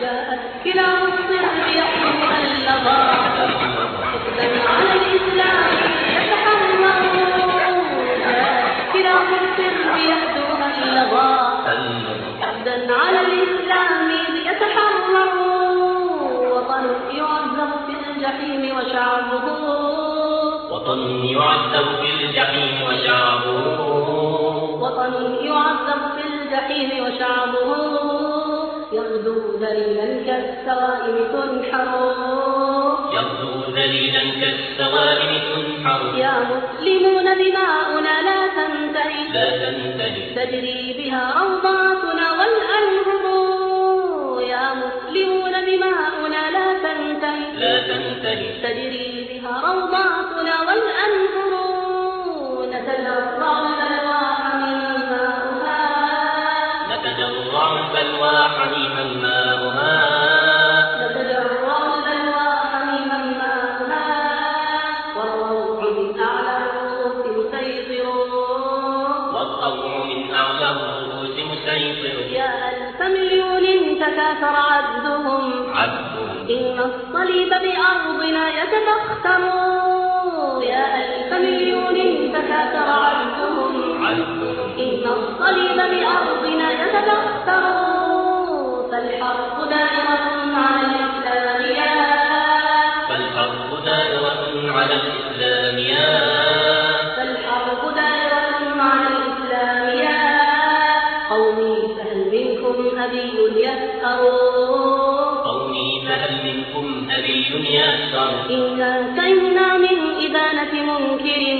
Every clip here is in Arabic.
جاءت كلاب الصر يحمل اللظى حقدا على الإسلام يتحررون جاءت كلاب الصر يهدوها اللظى حقدا على الإسلام يتحررون وطن يعذب في الجحيم وشعبه. وطن يعذب في الجحيم وشعبه وطن يعذب يغدو ذليلا كالسوائم تنحر يغدو ذليلا كالسوائم تنحر يا مسلمون دماؤنا لا تنتهي. لا تنتهي. تجري بها روضاتنا والأنهر يا مسلمون دماؤنا لا تنتهي. لا تنتهي. تجري بها روضاتنا والأنهر نتجرع البلوى حميما ماؤها الألواح من ماؤها والروح من أعلى الرؤوس مسيطر والطوع من أعلى الرؤوس مسيطر. يا ألف مليون تكاثر عدهم عبد إن الصليب بأرضنا يتبختر يا ألف مليون تكاثر عدهم عبد إن الصليب بأرضنا منكم أبي يسأر قومي فهل منكم أبي يسر إنا سئمنا من منكر منكر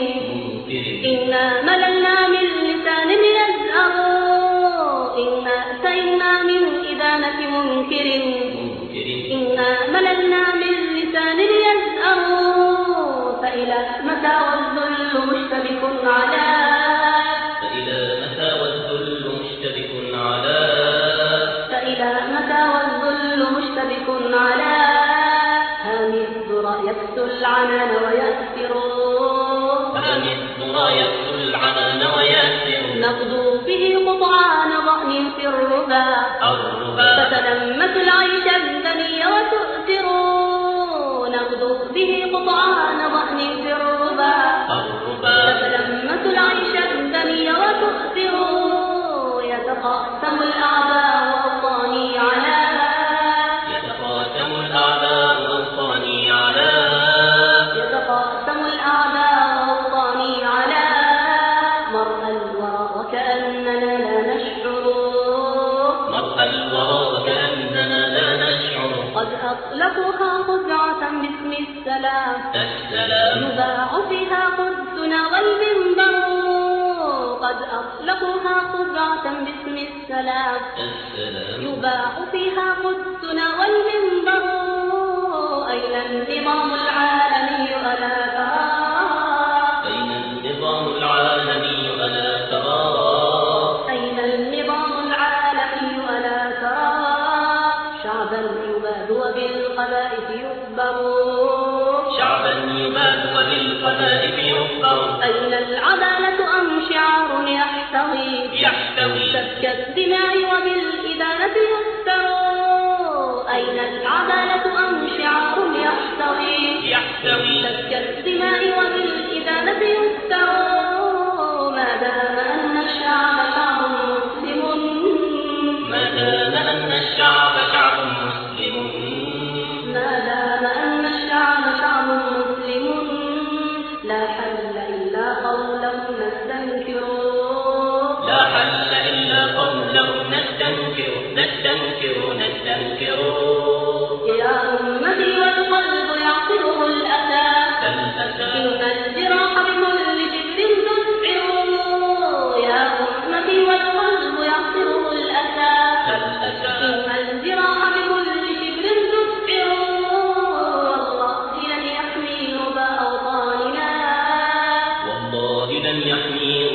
السلام. السلام. يباع فيها قدسنا والمنبر. قد أطلقوها خزعة باسم السلام. السلام. يباع فيها قدسنا والمنبر. أين النظام أين العدالة أم شعار يحتوي؟ يحتوي. سفك الدماء وبالإدانة يستر أين العدالة أم شعار يحتوي؟ يحتوي. سفك الدماء وبالإدانة يستر ما دام أن الشعب شعب مسلم. ما دام أن الشعب شعب مسلم. ما دام أن الشعب شعب مسلم. لا لم يحيي